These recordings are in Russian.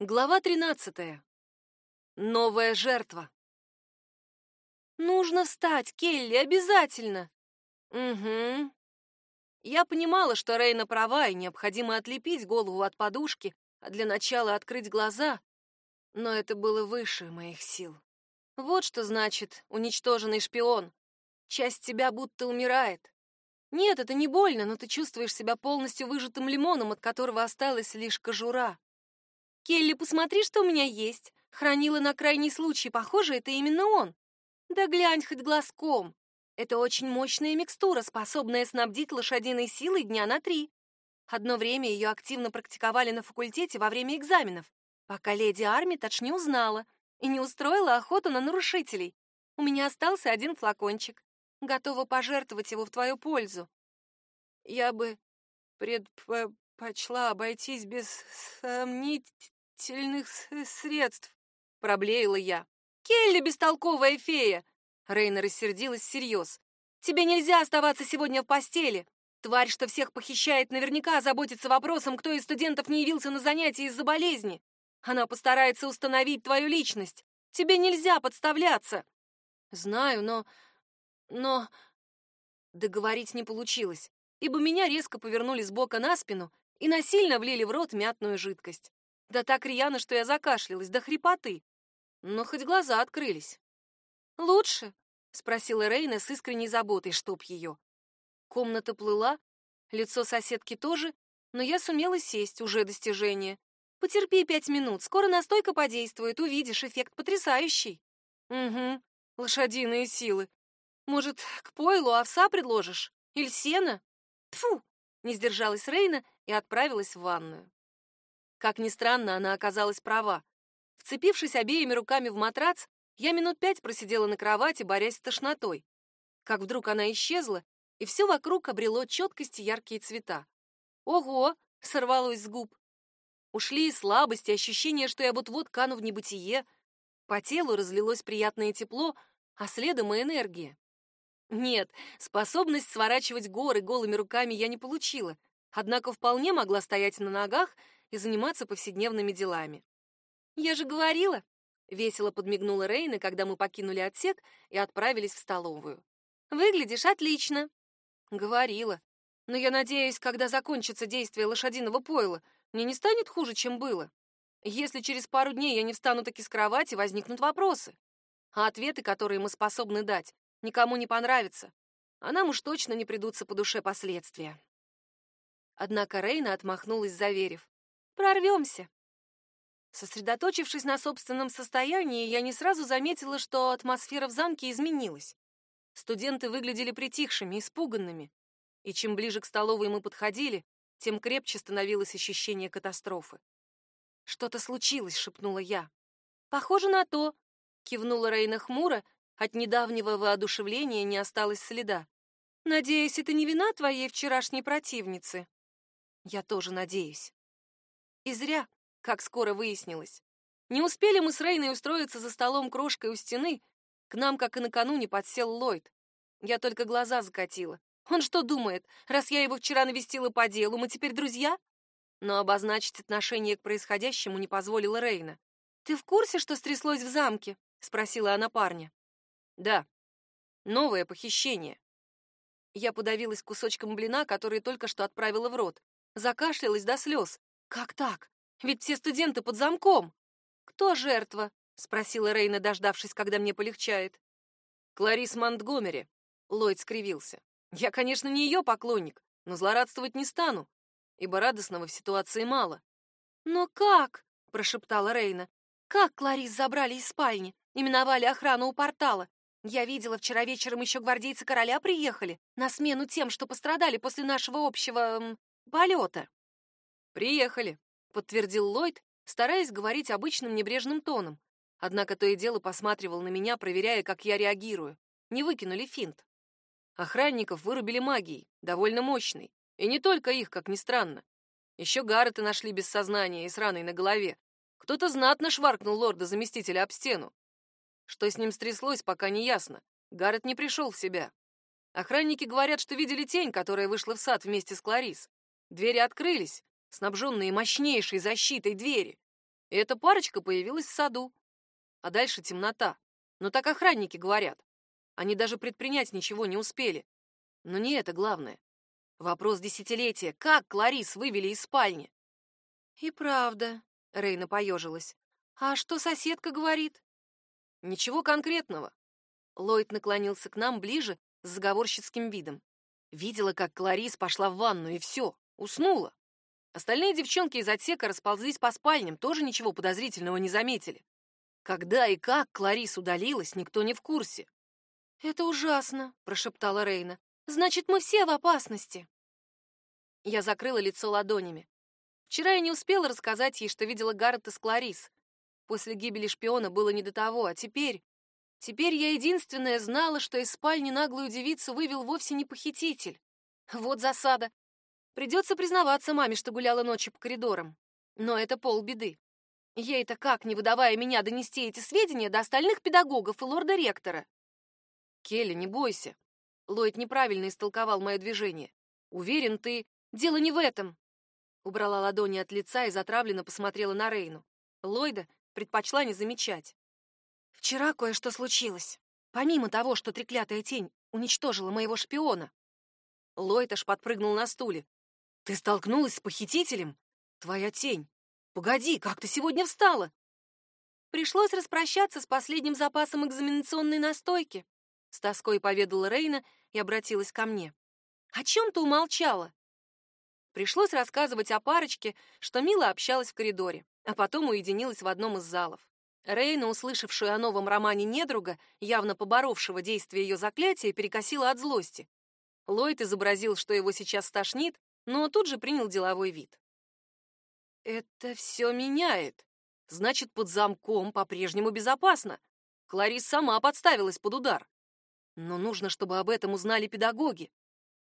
Глава 13. Новая жертва. Нужно встать, Келли, обязательно. Угу. Я понимала, что Рейна права, и необходимо отлепить голову от подушки, а для начала открыть глаза, но это было выше моих сил. Вот что значит уничтоженный шпион. Часть тебя будто умирает. Нет, это не больно, но ты чувствуешь себя полностью выжатым лимоном, от которого осталась лишь кожура. «Келли, посмотри, что у меня есть. Хранила на крайний случай. Похоже, это именно он. Да глянь хоть глазком. Это очень мощная микстура, способная снабдить лошадиной силой дня на три. Одно время ее активно практиковали на факультете во время экзаменов, пока леди Армитадж не узнала и не устроила охоту на нарушителей. У меня остался один флакончик. Готова пожертвовать его в твою пользу. Я бы предпочла обойтись без сомнить сильных средств, проблеяла я. Келли, бестолковая фея! Рейна рассердилась всерьез. Тебе нельзя оставаться сегодня в постели. Тварь, что всех похищает, наверняка озаботится вопросом, кто из студентов не явился на занятия из-за болезни. Она постарается установить твою личность. Тебе нельзя подставляться. Знаю, но... но... Договорить не получилось, ибо меня резко повернули с бока на спину и насильно влили в рот мятную жидкость. Да так рьяно, что я закашлялась до хрипоты. Но хоть глаза открылись. «Лучше?» — спросила Рейна с искренней заботой, чтоб ее. Комната плыла, лицо соседки тоже, но я сумела сесть, уже достижение. Потерпи пять минут, скоро настойка подействует, увидишь, эффект потрясающий. Угу, лошадиные силы. Может, к пойлу овса предложишь? Или сена? Тфу! Не сдержалась Рейна и отправилась в ванную. Как ни странно, она оказалась права. Вцепившись обеими руками в матрац, я минут пять просидела на кровати, борясь с тошнотой. Как вдруг она исчезла, и все вокруг обрело четкость и яркие цвета. «Ого!» — сорвалось с губ. Ушли и слабость, и ощущение, что я вот-вот кану в небытие. По телу разлилось приятное тепло, а следом и энергия. Нет, способность сворачивать горы голыми руками я не получила, однако вполне могла стоять на ногах и заниматься повседневными делами. «Я же говорила!» — весело подмигнула Рейна, когда мы покинули отсек и отправились в столовую. «Выглядишь отлично!» «Говорила. Но я надеюсь, когда закончится действие лошадиного пойла, мне не станет хуже, чем было. Если через пару дней я не встану таки с кровати, возникнут вопросы. А ответы, которые мы способны дать, никому не понравятся. А нам уж точно не придутся по душе последствия». Однако Рейна отмахнулась, заверив. Прорвемся. Сосредоточившись на собственном состоянии, я не сразу заметила, что атмосфера в замке изменилась. Студенты выглядели притихшими, испуганными. И чем ближе к столовой мы подходили, тем крепче становилось ощущение катастрофы. «Что-то случилось», — шепнула я. «Похоже на то», — кивнула Рейна хмуро, от недавнего воодушевления не осталось следа. «Надеюсь, это не вина твоей вчерашней противницы?» «Я тоже надеюсь». И зря, как скоро выяснилось. Не успели мы с Рейной устроиться за столом крошкой у стены, к нам, как и накануне, подсел Ллойд. Я только глаза закатила. Он что думает, раз я его вчера навестила по делу, мы теперь друзья? Но обозначить отношение к происходящему не позволила Рейна. «Ты в курсе, что стряслось в замке?» — спросила она парня. «Да. Новое похищение». Я подавилась кусочком блина, который только что отправила в рот. Закашлялась до слез. Как так? Ведь все студенты под замком. Кто жертва? спросила Рейна, дождавшись, когда мне полегчает. Кларис Монтгомери. Ллойд скривился. Я, конечно, не ее поклонник, но злорадствовать не стану, ибо радостного в ситуации мало. Но как? прошептала Рейна. Как Кларис забрали из спальни и миновали охрану у портала? Я видела, вчера вечером еще гвардейцы короля приехали на смену тем, что пострадали после нашего общего м, полета. «Приехали», — подтвердил Ллойд, стараясь говорить обычным небрежным тоном. Однако то и дело посматривал на меня, проверяя, как я реагирую. Не выкинули финт. Охранников вырубили магией, довольно мощной. И не только их, как ни странно. Еще Гаррета нашли без сознания и с раной на голове. Кто-то знатно шваркнул лорда-заместителя об стену. Что с ним стряслось, пока не ясно. Гаррет не пришел в себя. Охранники говорят, что видели тень, которая вышла в сад вместе с Кларис. Двери открылись, снабженные мощнейшей защитой двери. И эта парочка появилась в саду. А дальше темнота. Но так охранники говорят. Они даже предпринять ничего не успели. Но не это главное. Вопрос десятилетия. Как Кларис вывели из спальни? И правда, Рейна поежилась. А что соседка говорит? Ничего конкретного. Ллойд наклонился к нам ближе с заговорщицким видом. Видела, как Кларис пошла в ванну, и все, уснула. Остальные девчонки из отсека расползлись по спальням, тоже ничего подозрительного не заметили. Когда и как Кларис удалилась, никто не в курсе. «Это ужасно», — прошептала Рейна. «Значит, мы все в опасности». Я закрыла лицо ладонями. Вчера я не успела рассказать ей, что видела Гаррета с Кларис. После гибели шпиона было не до того, а теперь... Теперь я единственная знала, что из спальни наглую девицу вывел вовсе не похититель. Вот засада. Придется признаваться маме, что гуляла ночью по коридорам. Но это полбеды. Ей-то как, не выдавая меня, донести эти сведения до остальных педагогов и лорда-ректора? Келли, не бойся. Ллойд неправильно истолковал мое движение. Уверен, ты... Дело не в этом. Убрала ладони от лица и затравленно посмотрела на Рейну. Ллойда предпочла не замечать. Вчера кое-что случилось. Помимо того, что треклятая тень уничтожила моего шпиона. Ллойд аж подпрыгнул на стуле. Ты столкнулась с похитителем? Твоя тень. Погоди, как ты сегодня встала? Пришлось распрощаться с последним запасом экзаменационной настойки. С тоской поведала Рейна и обратилась ко мне. О чем ты умолчала? Пришлось рассказывать о парочке, что мило общалась в коридоре, а потом уединилась в одном из залов. Рейна, услышавшую о новом романе недруга, явно поборовшего действие ее заклятия, перекосила от злости. Ллойд изобразил, что его сейчас стошнит, но тут же принял деловой вид. «Это все меняет. Значит, под замком по-прежнему безопасно. Кларис сама подставилась под удар. Но нужно, чтобы об этом узнали педагоги.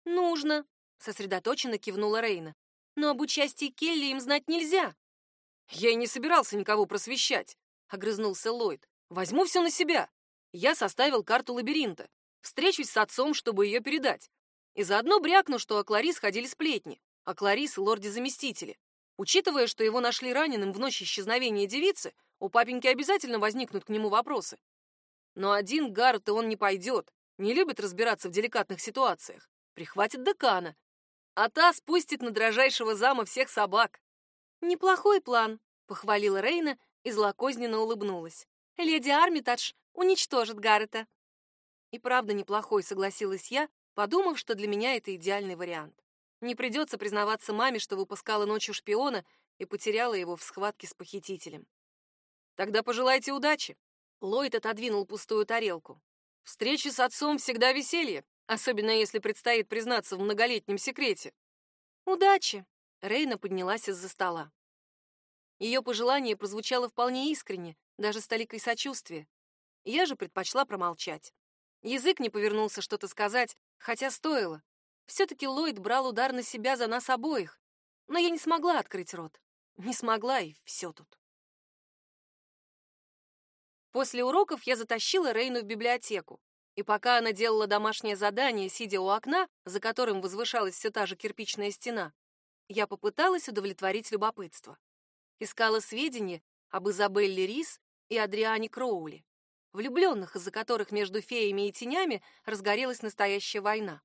Нужно, сосредоточенно кивнула Рейна. Но об участии Келли им знать нельзя. Я и не собирался никого просвещать, огрызнулся Ллойд. Возьму все на себя. Я составил карту лабиринта. Встречусь с отцом, чтобы ее передать. И заодно брякну, что о Кларис ходили сплетни. О Кларис и лорде-заместителе. Учитывая, что его нашли раненым в ночь исчезновения девицы, у папеньки обязательно возникнут к нему вопросы. Но один Гаррет и он не пойдет. Не любит разбираться в деликатных ситуациях прихватит декана, а та спустит на дрожайшего зама всех собак. Неплохой план, похвалила Рейна и злокозненно улыбнулась. Леди Армитадж уничтожит Гаррета. И правда неплохой, согласилась я, подумав, что для меня это идеальный вариант. Не придется признаваться маме, что выпускала ночью шпиона и потеряла его в схватке с похитителем. Тогда пожелайте удачи. Ллойд отодвинул пустую тарелку. Встречи с отцом всегда веселье. Особенно если предстоит признаться в многолетнем секрете. Удачи! Рейна поднялась из-за стола. Ее пожелание прозвучало вполне искренне, даже с толикой сочувствия. Я же предпочла промолчать. Язык не повернулся что-то сказать, хотя стоило. Все-таки Ллойд брал удар на себя за нас обоих. Но я не смогла открыть рот. Не смогла, и все тут. После уроков я затащила Рейну в библиотеку. И пока она делала домашнее задание, сидя у окна, за которым возвышалась все та же кирпичная стена, я попыталась удовлетворить любопытство. Искала сведения об Изабелле Рис и Адриане Кроули, влюбленных, из-за которых между феями и тенями разгорелась настоящая война.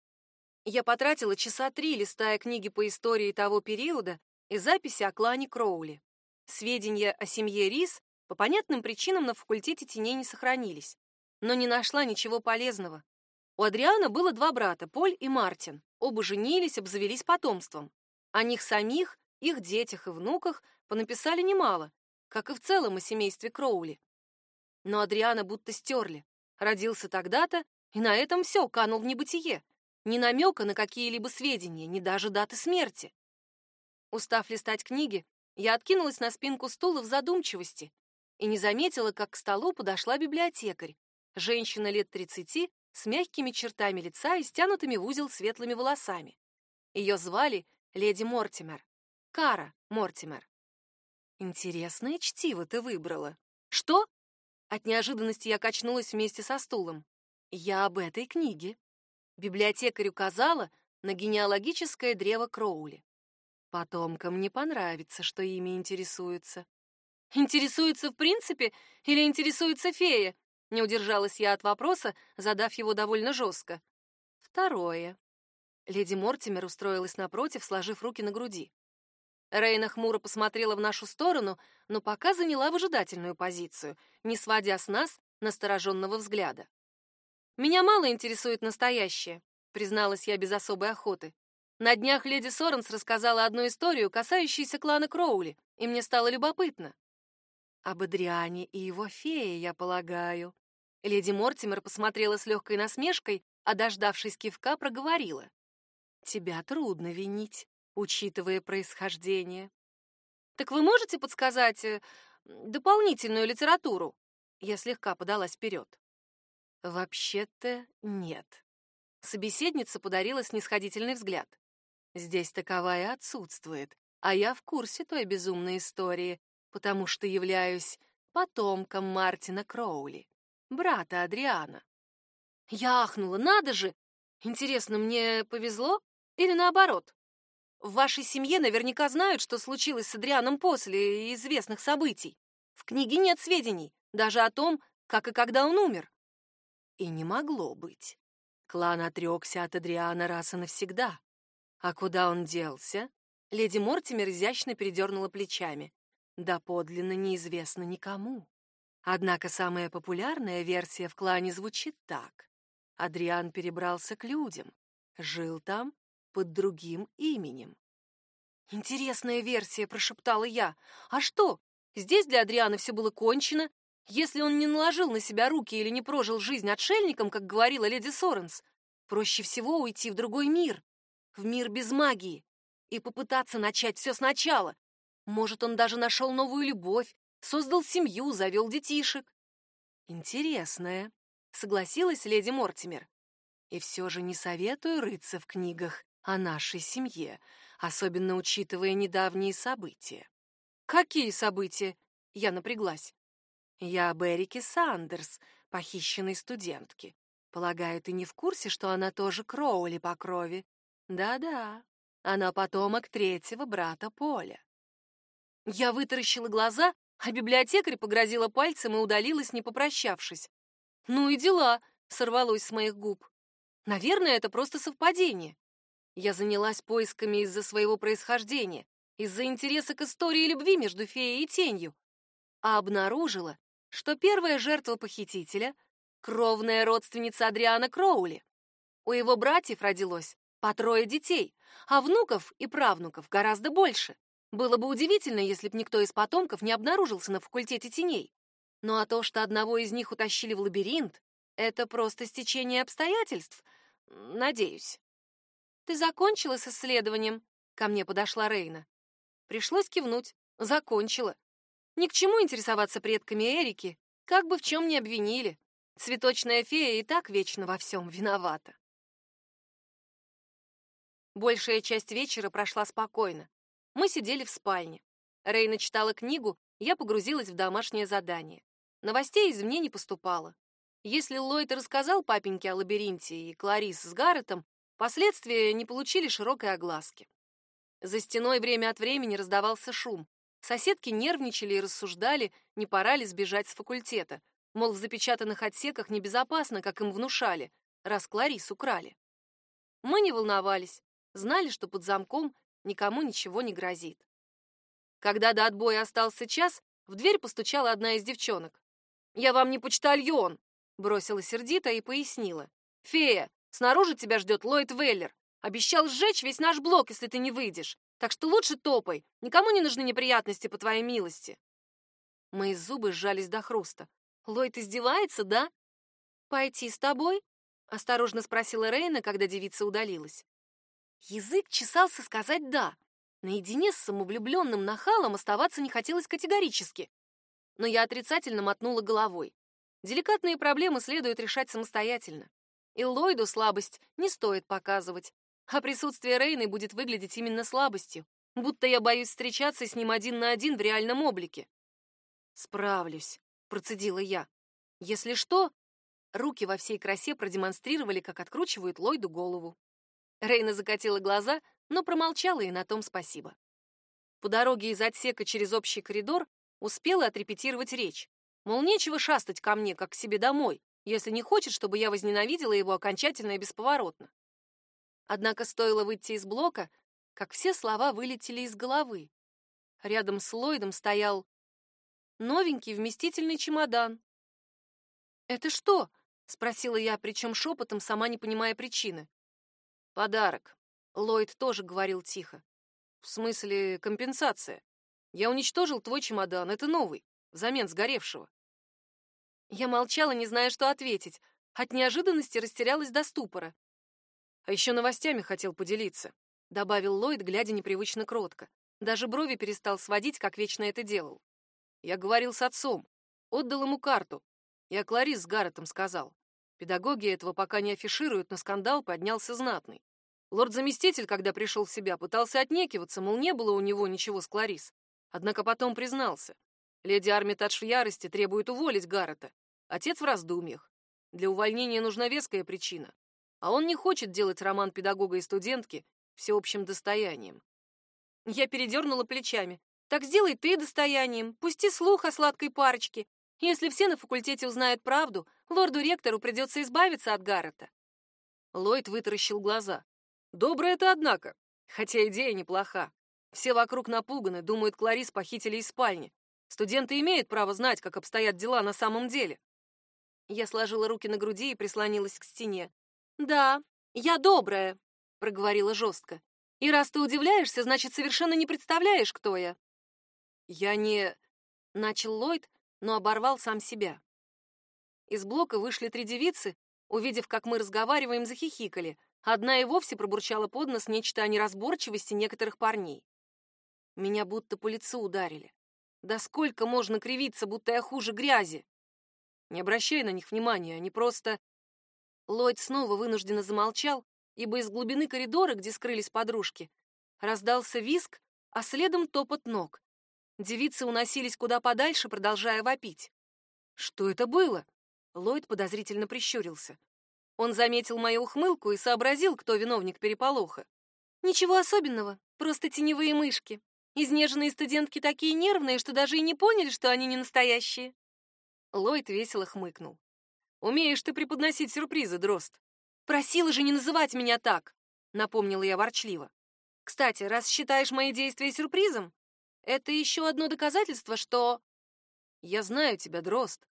Я потратила часа три, листая книги по истории того периода и записи о клане Кроули. Сведения о семье Рис по понятным причинам на факультете теней не сохранились но не нашла ничего полезного. У Адриана было два брата, Поль и Мартин. Оба женились, обзавелись потомством. О них самих, их детях и внуках понаписали немало, как и в целом о семействе Кроули. Но Адриана будто стерли. Родился тогда-то, и на этом все, канул в небытие. Ни намека на какие-либо сведения, ни даже даты смерти. Устав листать книги, я откинулась на спинку стула в задумчивости и не заметила, как к столу подошла библиотекарь, Женщина лет тридцати с мягкими чертами лица и стянутыми в узел светлыми волосами. Ее звали леди Мортимер. Кара Мортимер. Интересное чтиво ты выбрала. Что? От неожиданности я качнулась вместе со стулом. Я об этой книге. Библиотекарь указала на генеалогическое древо Кроули. Потомкам не понравится, что ими интересуются. Интересуется в принципе или интересуется фея? Не удержалась я от вопроса, задав его довольно жестко. Второе. Леди Мортимер устроилась напротив, сложив руки на груди. Рейна хмуро посмотрела в нашу сторону, но пока заняла выжидательную позицию, не сводя с нас настороженного взгляда. «Меня мало интересует настоящее», — призналась я без особой охоты. На днях леди Соренс рассказала одну историю, касающуюся клана Кроули, и мне стало любопытно. Об Адриане и его фее, я полагаю. Леди Мортимер посмотрела с легкой насмешкой, а, дождавшись кивка, проговорила. «Тебя трудно винить, учитывая происхождение. Так вы можете подсказать э, дополнительную литературу?» Я слегка подалась вперед. «Вообще-то нет». Собеседница подарила снисходительный взгляд. «Здесь таковая отсутствует, а я в курсе той безумной истории, потому что являюсь потомком Мартина Кроули, брата Адриана. Я ахнула, надо же! Интересно, мне повезло или наоборот? В вашей семье наверняка знают, что случилось с Адрианом после известных событий. В книге нет сведений, даже о том, как и когда он умер. И не могло быть. Клан отрекся от Адриана раз и навсегда. А куда он делся? Леди Мортимер изящно передернула плечами доподлинно неизвестно никому. Однако самая популярная версия в клане звучит так. Адриан перебрался к людям, жил там под другим именем. «Интересная версия», — прошептала я. «А что, здесь для Адриана все было кончено? Если он не наложил на себя руки или не прожил жизнь отшельником, как говорила леди Соренс, проще всего уйти в другой мир, в мир без магии, и попытаться начать все сначала, может, он даже нашел новую любовь, создал семью, завел детишек. Интересное, согласилась леди Мортимер. И все же не советую рыться в книгах о нашей семье, особенно учитывая недавние события. Какие события? Я напряглась. Я об Эрике Сандерс, похищенной студентке. Полагаю, ты не в курсе, что она тоже Кроули по крови? Да-да, она потомок третьего брата Поля. Я вытаращила глаза, а библиотекарь погрозила пальцем и удалилась, не попрощавшись. «Ну и дела», — сорвалось с моих губ. «Наверное, это просто совпадение». Я занялась поисками из-за своего происхождения, из-за интереса к истории любви между феей и тенью, а обнаружила, что первая жертва похитителя — кровная родственница Адриана Кроули. У его братьев родилось по трое детей, а внуков и правнуков гораздо больше. Было бы удивительно, если б никто из потомков не обнаружился на факультете теней. Ну а то, что одного из них утащили в лабиринт, это просто стечение обстоятельств. Надеюсь. Ты закончила с исследованием? Ко мне подошла Рейна. Пришлось кивнуть. Закончила. Ни к чему интересоваться предками Эрики, как бы в чем ни обвинили. Цветочная фея и так вечно во всем виновата. Большая часть вечера прошла спокойно. Мы сидели в спальне. Рейна читала книгу, я погрузилась в домашнее задание. Новостей из мне не поступало. Если Ллойд рассказал папеньке о лабиринте и Кларис с Гарретом, последствия не получили широкой огласки. За стеной время от времени раздавался шум. Соседки нервничали и рассуждали, не пора ли сбежать с факультета. Мол, в запечатанных отсеках небезопасно, как им внушали, раз Кларис украли. Мы не волновались, знали, что под замком никому ничего не грозит. Когда до отбоя остался час, в дверь постучала одна из девчонок. «Я вам не почтальон!» — бросила сердито и пояснила. «Фея, снаружи тебя ждет Ллойд Веллер. Обещал сжечь весь наш блок, если ты не выйдешь. Так что лучше топай. Никому не нужны неприятности по твоей милости». Мои зубы сжались до хруста. «Ллойд издевается, да?» «Пойти с тобой?» — осторожно спросила Рейна, когда девица удалилась. Язык чесался сказать «да». Наедине с самовлюбленным нахалом оставаться не хотелось категорически. Но я отрицательно мотнула головой. Деликатные проблемы следует решать самостоятельно. И Ллойду слабость не стоит показывать, а присутствие Рейны будет выглядеть именно слабостью, будто я боюсь встречаться с ним один на один в реальном облике. «Справлюсь», — процедила я. «Если что...» Руки во всей красе продемонстрировали, как откручивают Ллойду голову. Рейна закатила глаза, но промолчала и на том спасибо. По дороге из отсека через общий коридор успела отрепетировать речь. Мол, нечего шастать ко мне, как к себе домой, если не хочет, чтобы я возненавидела его окончательно и бесповоротно. Однако стоило выйти из блока, как все слова вылетели из головы. Рядом с Ллойдом стоял новенький вместительный чемодан. «Это что?» — спросила я, причем шепотом, сама не понимая причины. «Подарок», — Ллойд тоже говорил тихо. «В смысле, компенсация. Я уничтожил твой чемодан, это новый, взамен сгоревшего». Я молчала, не зная, что ответить. От неожиданности растерялась до ступора. «А еще новостями хотел поделиться», — добавил Ллойд, глядя непривычно кротко. Даже брови перестал сводить, как вечно это делал. Я говорил с отцом, отдал ему карту. Я Кларис с Гарретом сказал. Педагоги этого пока не афишируют, но скандал поднялся знатный. Лорд-заместитель, когда пришел в себя, пытался отнекиваться, мол, не было у него ничего с Кларис. Однако потом признался. Леди Армитадж в ярости требует уволить Гаррета. Отец в раздумьях. Для увольнения нужна веская причина. А он не хочет делать роман педагога и студентки всеобщим достоянием. Я передернула плечами. Так сделай ты достоянием, пусти слух о сладкой парочке. Если все на факультете узнают правду, лорду-ректору придется избавиться от Гаррета. Ллойд вытаращил глаза. Доброе это, однако. Хотя идея неплоха. Все вокруг напуганы, думают, Кларис похитили из спальни. Студенты имеют право знать, как обстоят дела на самом деле. Я сложила руки на груди и прислонилась к стене. «Да, я добрая», — проговорила жестко. И раз ты удивляешься, значит, совершенно не представляешь, кто я. Я не... Начал Ллойд, но оборвал сам себя. Из блока вышли три девицы, увидев, как мы разговариваем, захихикали. Одна и вовсе пробурчала под нос нечто о неразборчивости некоторых парней. Меня будто по лицу ударили. Да сколько можно кривиться, будто я хуже грязи? Не обращай на них внимания, они просто... Ллойд снова вынужденно замолчал, ибо из глубины коридора, где скрылись подружки, раздался виск, а следом топот ног. Девицы уносились куда подальше, продолжая вопить. Что это было? Ллойд подозрительно прищурился. Он заметил мою ухмылку и сообразил, кто виновник переполоха. Ничего особенного, просто теневые мышки. Изнеженные студентки такие нервные, что даже и не поняли, что они не настоящие. Ллойд весело хмыкнул. Умеешь ты преподносить сюрпризы, Дрозд. Просила же не называть меня так, напомнила я ворчливо. Кстати, раз считаешь мои действия сюрпризом, это еще одно доказательство, что я знаю тебя, Дрозд,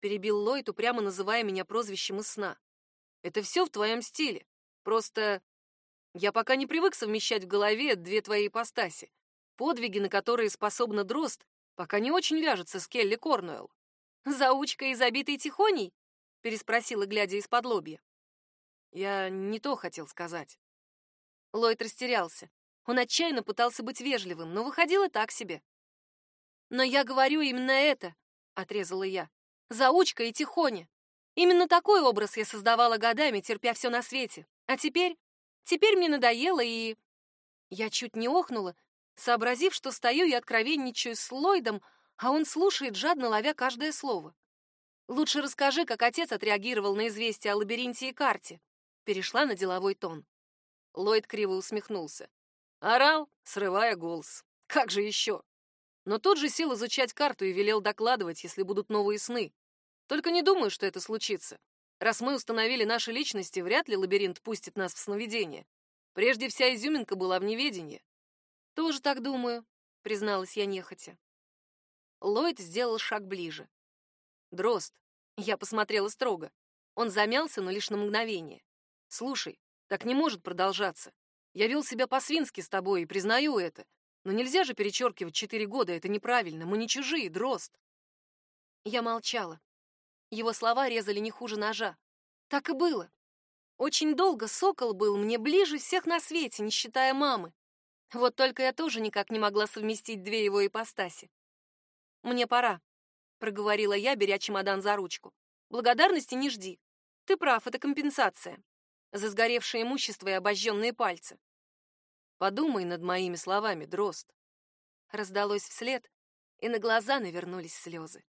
перебил Ллойд, упрямо называя меня прозвищем из сна. Это все в твоем стиле. Просто я пока не привык совмещать в голове две твои ипостаси. Подвиги, на которые способна Дрозд, пока не очень вяжутся с Келли Корнуэлл. «Заучка и забитый тихоней?» — переспросила, глядя из-под лобья. Я не то хотел сказать. Ллойд растерялся. Он отчаянно пытался быть вежливым, но выходило так себе. «Но я говорю именно это», — отрезала я. «Заучка и тихоня. Именно такой образ я создавала годами, терпя все на свете. А теперь... Теперь мне надоело, и...» Я чуть не охнула, сообразив, что стою и откровенничаю с Ллойдом, а он слушает, жадно ловя каждое слово. «Лучше расскажи, как отец отреагировал на известие о лабиринте и карте перешла на деловой тон. Ллойд криво усмехнулся. Орал, срывая голос. Как же еще? Но тут же сел изучать карту и велел докладывать, если будут новые сны. Только не думаю, что это случится. Раз мы установили наши личности, вряд ли лабиринт пустит нас в сновидение. Прежде вся изюминка была в неведении. Тоже так думаю, призналась я нехотя. Ллойд сделал шаг ближе. Дрозд. Я посмотрела строго. Он замялся, но лишь на мгновение. Слушай, так не может продолжаться. Я вел себя по-свински с тобой и признаю это. Но нельзя же перечеркивать четыре года, это неправильно. Мы не чужие, дрозд. Я молчала. Его слова резали не хуже ножа. Так и было. Очень долго сокол был мне ближе всех на свете, не считая мамы. Вот только я тоже никак не могла совместить две его ипостаси. «Мне пора», — проговорила я, беря чемодан за ручку. «Благодарности не жди. Ты прав, это компенсация за сгоревшее имущество и обожженные пальцы. Подумай над моими словами, Дрозд. Раздалось вслед, и на глаза навернулись слезы.